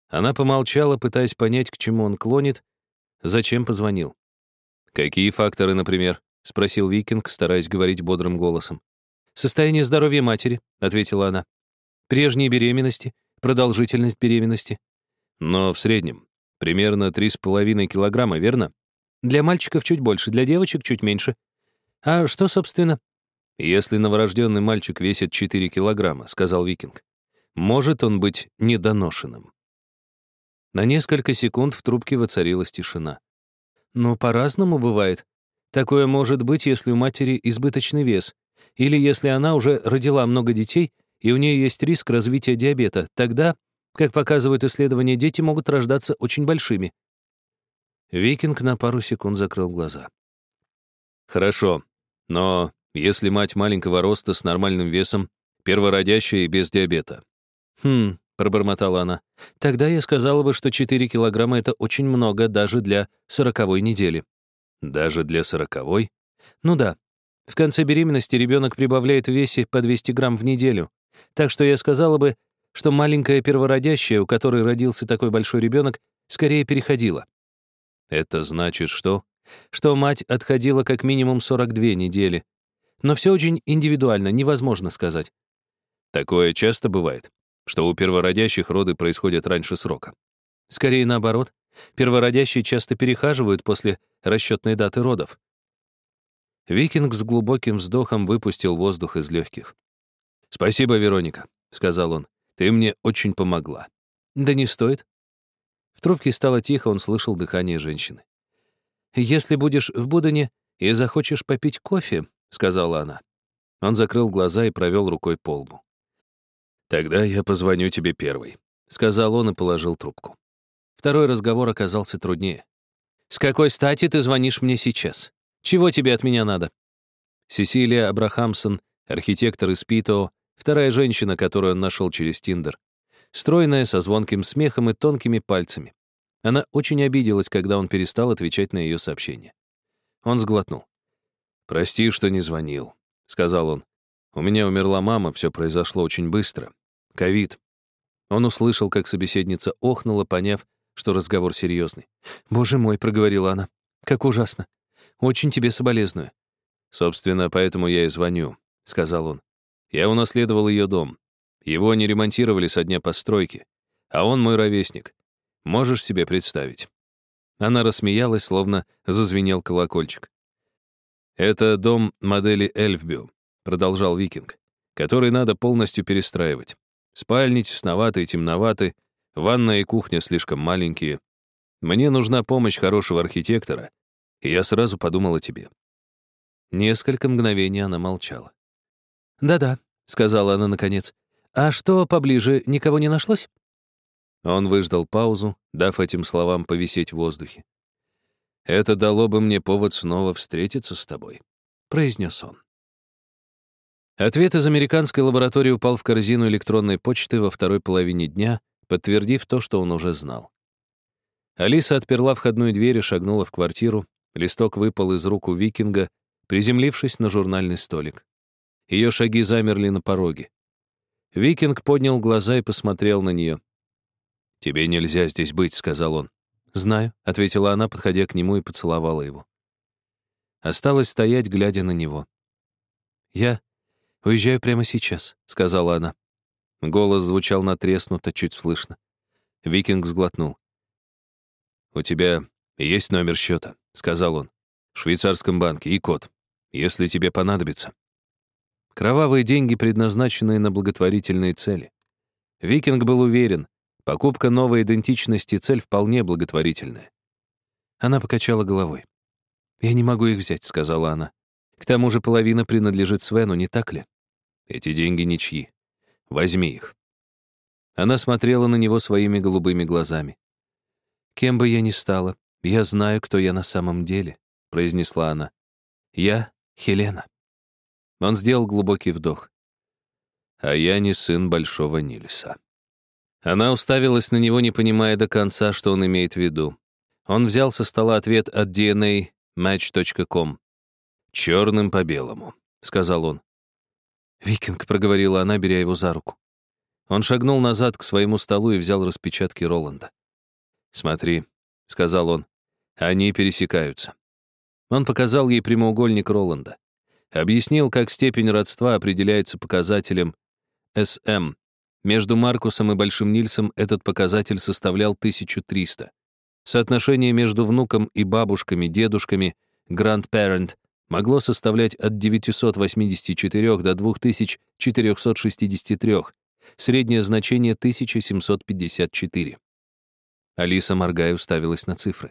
Она помолчала, пытаясь понять, к чему он клонит, зачем позвонил. «Какие факторы, например?» — спросил Викинг, стараясь говорить бодрым голосом. «Состояние здоровья матери», — ответила она. «Прежние беременности, продолжительность беременности». «Но в среднем. Примерно 3,5 килограмма, верно?» «Для мальчиков чуть больше, для девочек чуть меньше». «А что, собственно?» «Если новорожденный мальчик весит 4 килограмма», — сказал Викинг, Может он быть недоношенным? На несколько секунд в трубке воцарилась тишина. Но по-разному бывает. Такое может быть, если у матери избыточный вес, или если она уже родила много детей, и у нее есть риск развития диабета. Тогда, как показывают исследования, дети могут рождаться очень большими. Викинг на пару секунд закрыл глаза. Хорошо, но если мать маленького роста с нормальным весом, первородящая и без диабета. Хм, пробормотала она. Тогда я сказала бы, что 4 килограмма — это очень много даже для сороковой недели. Даже для сороковой? Ну да. В конце беременности ребенок прибавляет в весе по 200 грамм в неделю. Так что я сказала бы, что маленькая первородящая, у которой родился такой большой ребенок, скорее переходила. Это значит что? Что мать отходила как минимум 42 недели. Но все очень индивидуально, невозможно сказать. Такое часто бывает, что у первородящих роды происходят раньше срока. Скорее наоборот. Первородящие часто перехаживают после расчетной даты родов. Викинг с глубоким вздохом выпустил воздух из легких. «Спасибо, Вероника», — сказал он. «Ты мне очень помогла». «Да не стоит». Трубке стало тихо, он слышал дыхание женщины. «Если будешь в Будане и захочешь попить кофе», — сказала она. Он закрыл глаза и провел рукой по лбу. «Тогда я позвоню тебе первый», — сказал он и положил трубку. Второй разговор оказался труднее. «С какой стати ты звонишь мне сейчас? Чего тебе от меня надо?» Сесилия Абрахамсон, архитектор из Питоо, вторая женщина, которую он нашел через Тиндер. Стройная, со звонким смехом и тонкими пальцами. Она очень обиделась, когда он перестал отвечать на ее сообщения. Он сглотнул. «Прости, что не звонил», — сказал он. «У меня умерла мама, все произошло очень быстро. Ковид». Он услышал, как собеседница охнула, поняв, что разговор серьезный. «Боже мой», — проговорила она, — «как ужасно. Очень тебе соболезную». «Собственно, поэтому я и звоню», — сказал он. «Я унаследовал ее дом. Его не ремонтировали со дня постройки. А он мой ровесник. Можешь себе представить?» Она рассмеялась, словно зазвенел колокольчик. «Это дом модели Эльфбю», — продолжал Викинг, «который надо полностью перестраивать. Спальни тесноватые, темноваты, Ванная и кухня слишком маленькие. Мне нужна помощь хорошего архитектора, и я сразу подумал о тебе». Несколько мгновений она молчала. «Да-да», — сказала она наконец. «А что поближе, никого не нашлось?» Он выждал паузу, дав этим словам повисеть в воздухе. «Это дало бы мне повод снова встретиться с тобой», — произнес он. Ответ из американской лаборатории упал в корзину электронной почты во второй половине дня, подтвердив то, что он уже знал. Алиса отперла входную дверь и шагнула в квартиру. Листок выпал из рук у викинга, приземлившись на журнальный столик. Ее шаги замерли на пороге. Викинг поднял глаза и посмотрел на нее. «Тебе нельзя здесь быть», — сказал он. «Знаю», — ответила она, подходя к нему и поцеловала его. Осталось стоять, глядя на него. «Я уезжаю прямо сейчас», — сказала она. Голос звучал натреснуто, чуть слышно. Викинг сглотнул. «У тебя есть номер счета», — сказал он. «В швейцарском банке и код, если тебе понадобится». Кровавые деньги, предназначенные на благотворительные цели. Викинг был уверен, покупка новой идентичности — цель вполне благотворительная. Она покачала головой. «Я не могу их взять», — сказала она. «К тому же половина принадлежит Свену, не так ли? Эти деньги ничьи. Возьми их». Она смотрела на него своими голубыми глазами. «Кем бы я ни стала, я знаю, кто я на самом деле», — произнесла она. «Я Хелена». Он сделал глубокий вдох. «А я не сын Большого Нильса». Она уставилась на него, не понимая до конца, что он имеет в виду. Он взял со стола ответ от DNA Match.com. «Черным по белому», — сказал он. «Викинг», — проговорила она, беря его за руку. Он шагнул назад к своему столу и взял распечатки Роланда. «Смотри», — сказал он, — «они пересекаются». Он показал ей прямоугольник Роланда. Объяснил, как степень родства определяется показателем SM. Между Маркусом и Большим Нильсом этот показатель составлял 1300. Соотношение между внуком и бабушками, дедушками, grandparent, могло составлять от 984 до 2463, Среднее значение 1754. Алиса, моргая, уставилась на цифры.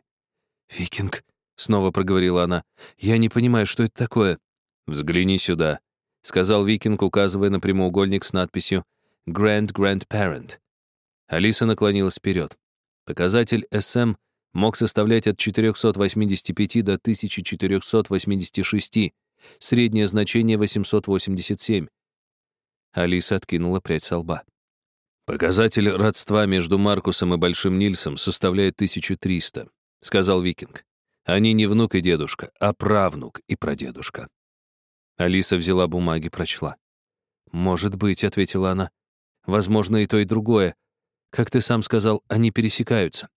«Викинг», — снова проговорила она, — «я не понимаю, что это такое». «Взгляни сюда», — сказал Викинг, указывая на прямоугольник с надписью «Grand Grandparent». Алиса наклонилась вперед. Показатель SM мог составлять от 485 до 1486, среднее значение 887. Алиса откинула прядь со лба. «Показатель родства между Маркусом и Большим Нильсом составляет 1300», — сказал Викинг. «Они не внук и дедушка, а правнук и прадедушка». Алиса взяла бумаги, прочла. «Может быть», — ответила она. «Возможно, и то, и другое. Как ты сам сказал, они пересекаются».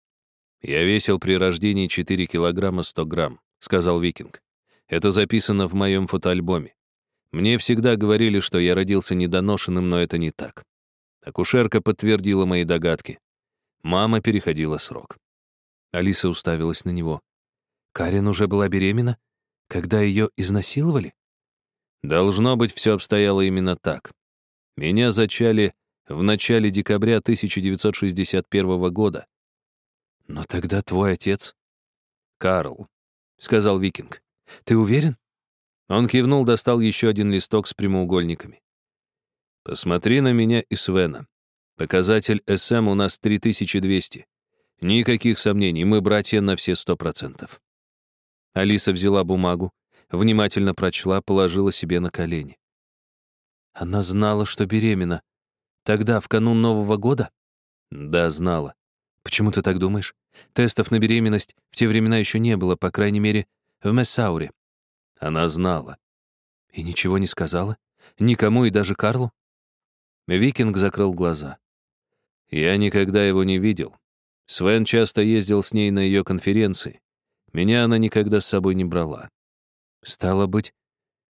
«Я весил при рождении 4 килограмма 100 грамм», — сказал Викинг. «Это записано в моем фотоальбоме. Мне всегда говорили, что я родился недоношенным, но это не так. Акушерка подтвердила мои догадки. Мама переходила срок. Алиса уставилась на него. Карен уже была беременна? Когда ее изнасиловали? Должно быть, все обстояло именно так. Меня зачали в начале декабря 1961 года. Но тогда твой отец... Карл, — сказал Викинг. Ты уверен? Он кивнул, достал еще один листок с прямоугольниками. «Посмотри на меня и Свена. Показатель СМ у нас 3200. Никаких сомнений, мы братья на все сто процентов». Алиса взяла бумагу, внимательно прочла, положила себе на колени. Она знала, что беременна. Тогда, в канун Нового года? Да, знала. Почему ты так думаешь? Тестов на беременность в те времена еще не было, по крайней мере, в Мессауре. Она знала. И ничего не сказала? Никому и даже Карлу? Викинг закрыл глаза. Я никогда его не видел. Свен часто ездил с ней на ее конференции. Меня она никогда с собой не брала. Стало быть,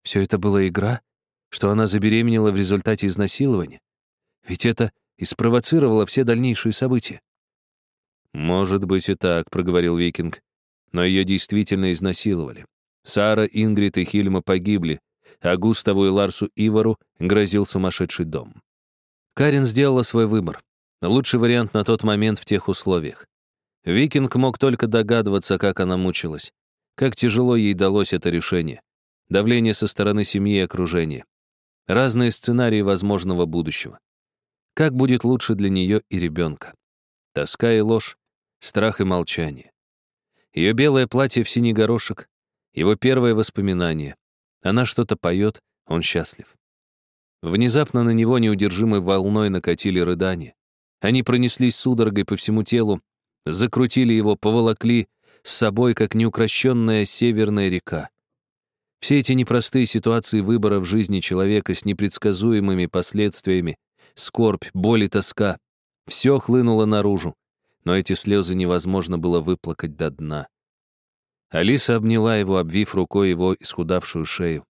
все это была игра? Что она забеременела в результате изнасилования? Ведь это и спровоцировало все дальнейшие события. «Может быть и так», — проговорил Викинг. «Но ее действительно изнасиловали. Сара, Ингрид и Хильма погибли, а Густаву и Ларсу Ивару грозил сумасшедший дом. Карен сделала свой выбор. Лучший вариант на тот момент в тех условиях. Викинг мог только догадываться, как она мучилась. Как тяжело ей далось это решение. Давление со стороны семьи и окружения. Разные сценарии возможного будущего. Как будет лучше для нее и ребенка. Тоска и ложь, страх и молчание. Ее белое платье в синий горошек, его первое воспоминание. Она что-то поет, он счастлив. Внезапно на него неудержимой волной накатили рыдания. Они пронеслись судорогой по всему телу, закрутили его, поволокли с собой, как неукрощенная северная река. Все эти непростые ситуации выбора в жизни человека с непредсказуемыми последствиями, скорбь, боль и тоска — все хлынуло наружу, но эти слезы невозможно было выплакать до дна. Алиса обняла его, обвив рукой его исхудавшую шею.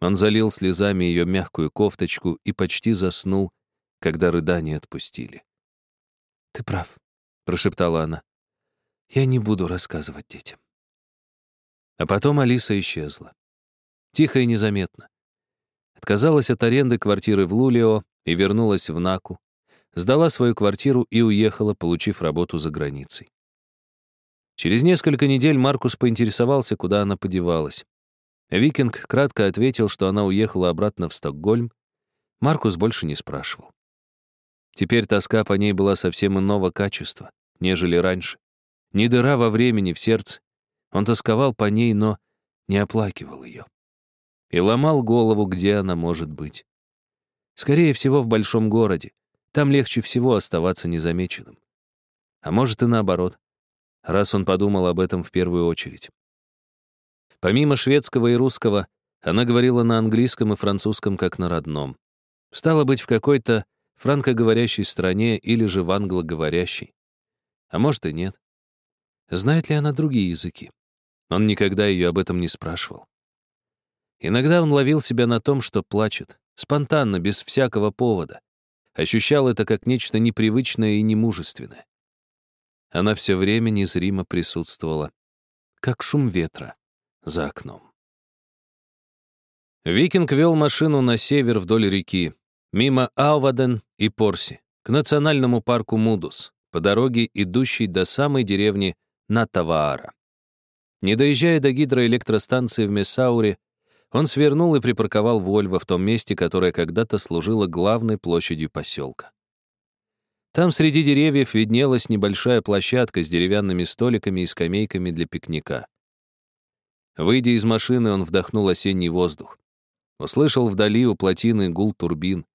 Он залил слезами ее мягкую кофточку и почти заснул, когда рыдания отпустили. «Ты прав», — прошептала она. «Я не буду рассказывать детям». А потом Алиса исчезла. Тихо и незаметно. Отказалась от аренды квартиры в Лулио и вернулась в Наку. Сдала свою квартиру и уехала, получив работу за границей. Через несколько недель Маркус поинтересовался, куда она подевалась. Викинг кратко ответил, что она уехала обратно в Стокгольм. Маркус больше не спрашивал. Теперь тоска по ней была совсем иного качества, нежели раньше. Не дыра во времени, в сердце. Он тосковал по ней, но не оплакивал ее. И ломал голову, где она может быть. Скорее всего, в большом городе. Там легче всего оставаться незамеченным. А может и наоборот раз он подумал об этом в первую очередь. Помимо шведского и русского, она говорила на английском и французском как на родном. Стало быть, в какой-то франкоговорящей стране или же в англоговорящей. А может и нет. Знает ли она другие языки? Он никогда ее об этом не спрашивал. Иногда он ловил себя на том, что плачет, спонтанно, без всякого повода. Ощущал это как нечто непривычное и немужественное. Она все время незримо присутствовала, как шум ветра за окном. Викинг вел машину на север вдоль реки, мимо Ауваден и Порси, к национальному парку Мудус, по дороге, идущей до самой деревни Натаваара. Не доезжая до гидроэлектростанции в Мессауре, он свернул и припарковал Вольво в том месте, которое когда-то служило главной площадью поселка. Там среди деревьев виднелась небольшая площадка с деревянными столиками и скамейками для пикника. Выйдя из машины, он вдохнул осенний воздух. Услышал вдали у плотины гул турбин.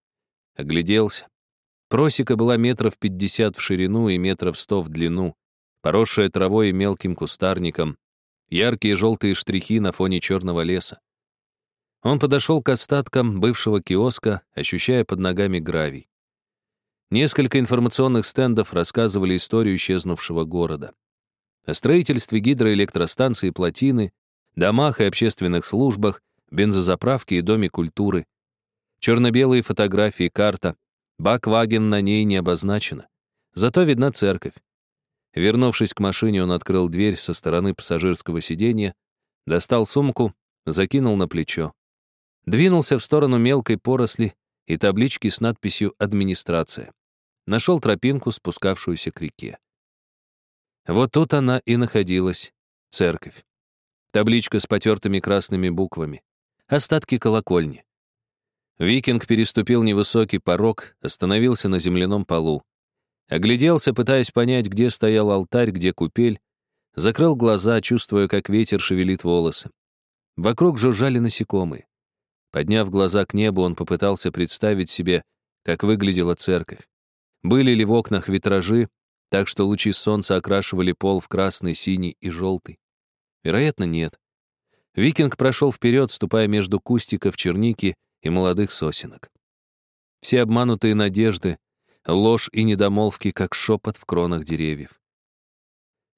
Огляделся. Просека была метров пятьдесят в ширину и метров сто в длину, поросшая травой и мелким кустарником, яркие желтые штрихи на фоне черного леса. Он подошел к остаткам бывшего киоска, ощущая под ногами гравий. Несколько информационных стендов рассказывали историю исчезнувшего города. О строительстве гидроэлектростанции плотины, домах и общественных службах, бензозаправке и доме культуры. Черно-белые фотографии, карта. Бакваген на ней не обозначена. Зато видна церковь. Вернувшись к машине, он открыл дверь со стороны пассажирского сиденья, достал сумку, закинул на плечо. Двинулся в сторону мелкой поросли и таблички с надписью «Администрация» нашел тропинку, спускавшуюся к реке. Вот тут она и находилась, церковь. Табличка с потертыми красными буквами. Остатки колокольни. Викинг переступил невысокий порог, остановился на земляном полу. Огляделся, пытаясь понять, где стоял алтарь, где купель. Закрыл глаза, чувствуя, как ветер шевелит волосы. Вокруг жужжали насекомые. Подняв глаза к небу, он попытался представить себе, как выглядела церковь. Были ли в окнах витражи, так что лучи солнца окрашивали пол в красный, синий и желтый? Вероятно, нет. Викинг прошел вперед, ступая между кустиков черники и молодых сосенок. Все обманутые надежды, ложь и недомолвки, как шепот в кронах деревьев.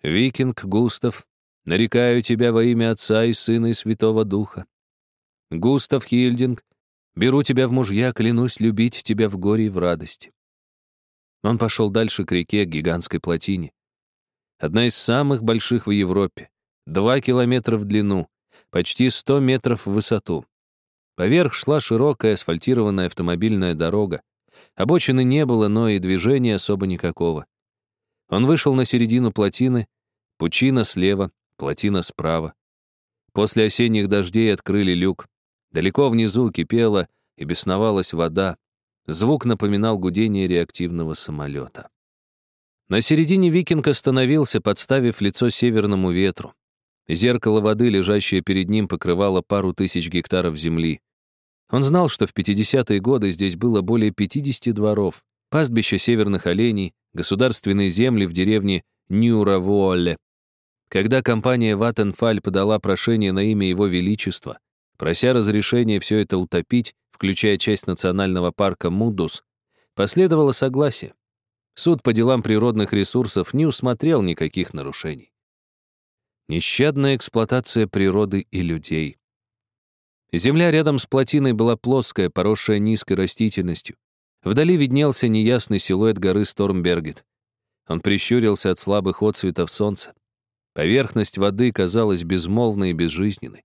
Викинг Густав, нарекаю тебя во имя Отца и Сына и Святого Духа. Густав Хильдинг, беру тебя в мужья, клянусь любить тебя в горе и в радости. Он пошел дальше к реке, к гигантской плотине. Одна из самых больших в Европе. Два километра в длину, почти сто метров в высоту. Поверх шла широкая асфальтированная автомобильная дорога. Обочины не было, но и движения особо никакого. Он вышел на середину плотины, пучина слева, плотина справа. После осенних дождей открыли люк. Далеко внизу кипела и бесновалась вода, Звук напоминал гудение реактивного самолета. На середине викинг остановился, подставив лицо северному ветру. Зеркало воды, лежащее перед ним, покрывало пару тысяч гектаров земли. Он знал, что в 50-е годы здесь было более 50 дворов, пастбища северных оленей, государственные земли в деревне Нюравуолле. Когда компания Ваттенфаль подала прошение на имя Его Величества, прося разрешения все это утопить, включая часть национального парка Мудус, последовало согласие. Суд по делам природных ресурсов не усмотрел никаких нарушений. Нещадная эксплуатация природы и людей. Земля рядом с плотиной была плоская, поросшая низкой растительностью. Вдали виднелся неясный силуэт горы Стормбергет. Он прищурился от слабых отцветов солнца. Поверхность воды казалась безмолвной и безжизненной.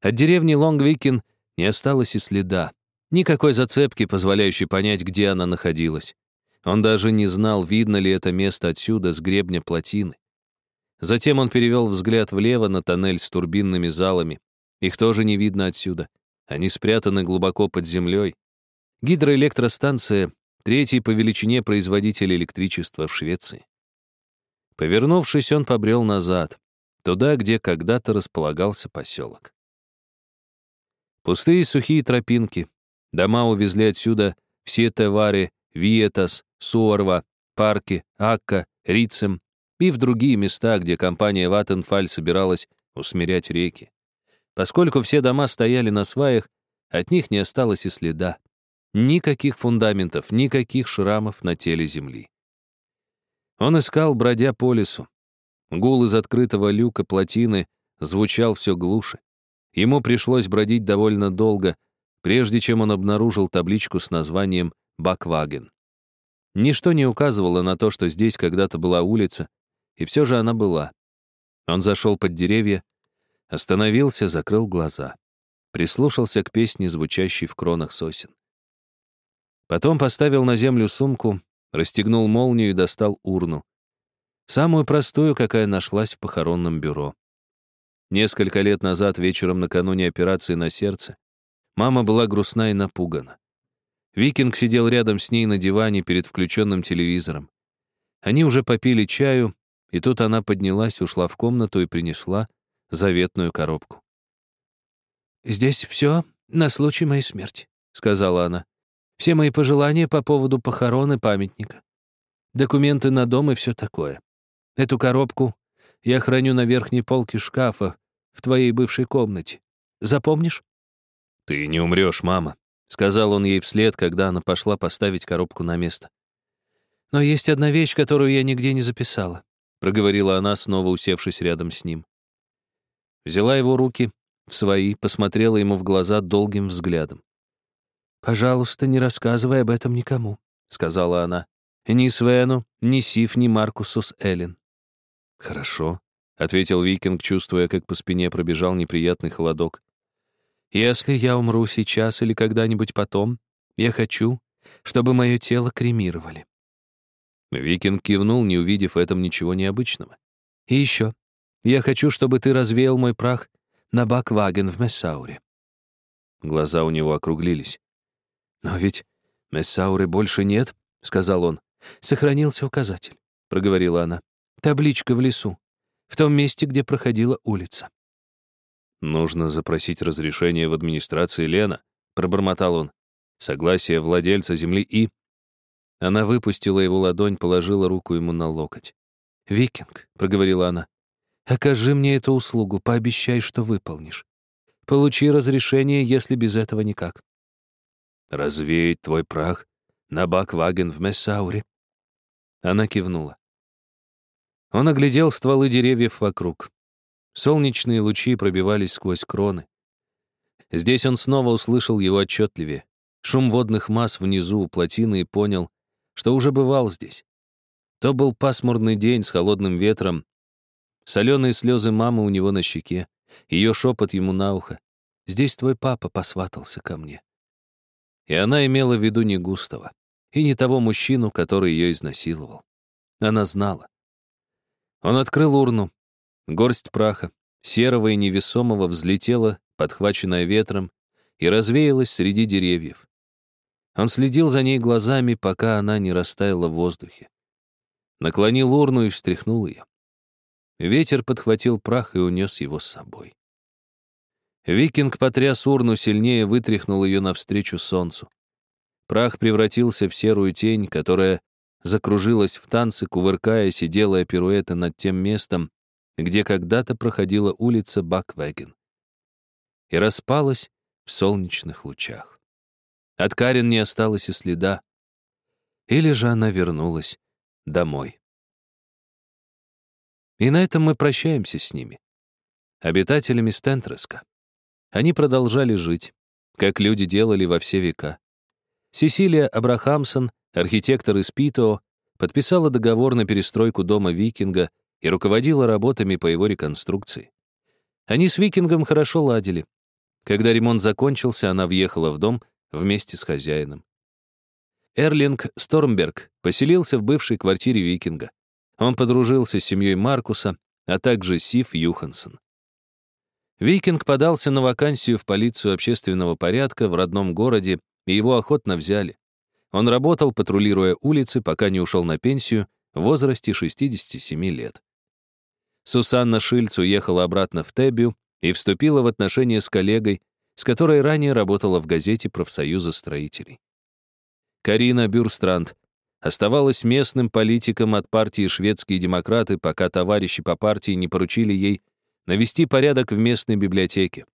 От деревни Лонгвикин не осталось и следа. Никакой зацепки, позволяющей понять, где она находилась. Он даже не знал, видно ли это место отсюда, с гребня плотины. Затем он перевел взгляд влево на тоннель с турбинными залами. Их тоже не видно отсюда. Они спрятаны глубоко под землей. Гидроэлектростанция — третий по величине производитель электричества в Швеции. Повернувшись, он побрел назад, туда, где когда-то располагался поселок. Пустые сухие тропинки, Дома увезли отсюда все товары Виетас, Суорва, Парки, Акка, Рицем и в другие места, где компания Ваттенфаль собиралась усмирять реки. Поскольку все дома стояли на сваях, от них не осталось и следа. Никаких фундаментов, никаких шрамов на теле земли. Он искал, бродя по лесу. Гул из открытого люка плотины звучал все глуше. Ему пришлось бродить довольно долго, прежде чем он обнаружил табличку с названием «Бакваген». Ничто не указывало на то, что здесь когда-то была улица, и все же она была. Он зашел под деревья, остановился, закрыл глаза, прислушался к песне, звучащей в кронах сосен. Потом поставил на землю сумку, расстегнул молнию и достал урну. Самую простую, какая нашлась в похоронном бюро. Несколько лет назад, вечером накануне операции на сердце, мама была грустна и напугана. Викинг сидел рядом с ней на диване перед включенным телевизором. Они уже попили чаю, и тут она поднялась, ушла в комнату и принесла заветную коробку. «Здесь все на случай моей смерти», — сказала она. «Все мои пожелания по поводу похорон и памятника. Документы на дом и все такое. Эту коробку я храню на верхней полке шкафа в твоей бывшей комнате. Запомнишь?» «Ты не умрешь, мама», — сказал он ей вслед, когда она пошла поставить коробку на место. «Но есть одна вещь, которую я нигде не записала», — проговорила она, снова усевшись рядом с ним. Взяла его руки в свои, посмотрела ему в глаза долгим взглядом. «Пожалуйста, не рассказывай об этом никому», — сказала она. «Ни Свену, ни Сиф, ни Маркусу с Эллен». «Хорошо», — ответил Викинг, чувствуя, как по спине пробежал неприятный холодок. «Если я умру сейчас или когда-нибудь потом, я хочу, чтобы мое тело кремировали». Викинг кивнул, не увидев в этом ничего необычного. «И еще, я хочу, чтобы ты развеял мой прах на Бакваген в Мессауре». Глаза у него округлились. «Но ведь Мессауры больше нет», — сказал он. «Сохранился указатель», — проговорила она. «Табличка в лесу в том месте, где проходила улица. «Нужно запросить разрешение в администрации Лена», — пробормотал он. «Согласие владельца земли и...» Она выпустила его ладонь, положила руку ему на локоть. «Викинг», — проговорила она, — «окажи мне эту услугу, пообещай, что выполнишь. Получи разрешение, если без этого никак». «Развеять твой прах на Бакваген в Мессауре?» Она кивнула. Он оглядел стволы деревьев вокруг. Солнечные лучи пробивались сквозь кроны. Здесь он снова услышал его отчетливее. Шум водных масс внизу у плотины и понял, что уже бывал здесь. То был пасмурный день с холодным ветром, соленые слезы мамы у него на щеке, ее шепот ему на ухо. «Здесь твой папа посватался ко мне». И она имела в виду не Густава, и не того мужчину, который ее изнасиловал. Она знала. Он открыл урну. Горсть праха, серого и невесомого, взлетела, подхваченная ветром, и развеялась среди деревьев. Он следил за ней глазами, пока она не растаяла в воздухе. Наклонил урну и встряхнул ее. Ветер подхватил прах и унес его с собой. Викинг потряс урну сильнее, вытряхнул ее навстречу солнцу. Прах превратился в серую тень, которая закружилась в танце, кувыркаясь и делая пируэты над тем местом, где когда-то проходила улица Баквеген. И распалась в солнечных лучах. От Карен не осталось и следа. Или же она вернулась домой. И на этом мы прощаемся с ними. Обитателями Стентреска. Они продолжали жить, как люди делали во все века. Сесилия Абрахамсон — архитектор из Пито, подписала договор на перестройку дома Викинга и руководила работами по его реконструкции. Они с Викингом хорошо ладили. Когда ремонт закончился, она въехала в дом вместе с хозяином. Эрлинг Стормберг поселился в бывшей квартире Викинга. Он подружился с семьей Маркуса, а также Сив Юхансон. Викинг подался на вакансию в полицию общественного порядка в родном городе, и его охотно взяли. Он работал, патрулируя улицы, пока не ушел на пенсию в возрасте 67 лет. Сусанна Шильц уехала обратно в Тебю и вступила в отношения с коллегой, с которой ранее работала в газете профсоюза строителей. Карина Бюрстранд оставалась местным политиком от партии «Шведские демократы», пока товарищи по партии не поручили ей навести порядок в местной библиотеке.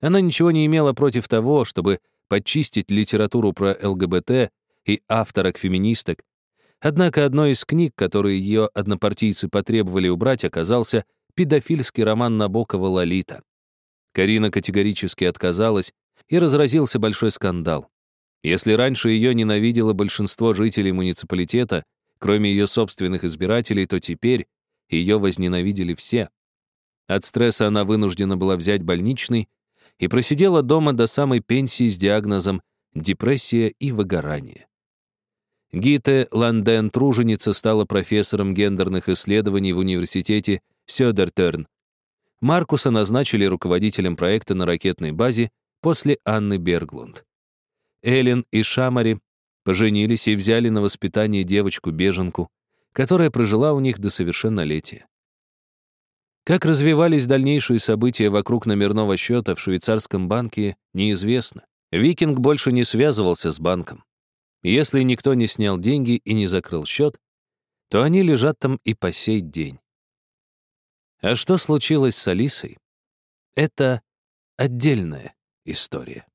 Она ничего не имела против того, чтобы подчистить литературу про ЛГБТ и авторок-феминисток. Однако одной из книг, которые ее однопартийцы потребовали убрать, оказался педофильский роман Набокова «Лолита». Карина категорически отказалась, и разразился большой скандал. Если раньше ее ненавидело большинство жителей муниципалитета, кроме ее собственных избирателей, то теперь ее возненавидели все. От стресса она вынуждена была взять больничный и просидела дома до самой пенсии с диагнозом депрессия и выгорание. Гите Ланден Труженица стала профессором гендерных исследований в университете Сёдертерн. Маркуса назначили руководителем проекта на ракетной базе после Анны Берглунд. Эллен и Шамари поженились и взяли на воспитание девочку-беженку, которая прожила у них до совершеннолетия. Как развивались дальнейшие события вокруг номерного счета в швейцарском банке, неизвестно. Викинг больше не связывался с банком. Если никто не снял деньги и не закрыл счет, то они лежат там и по сей день. А что случилось с Алисой? Это отдельная история.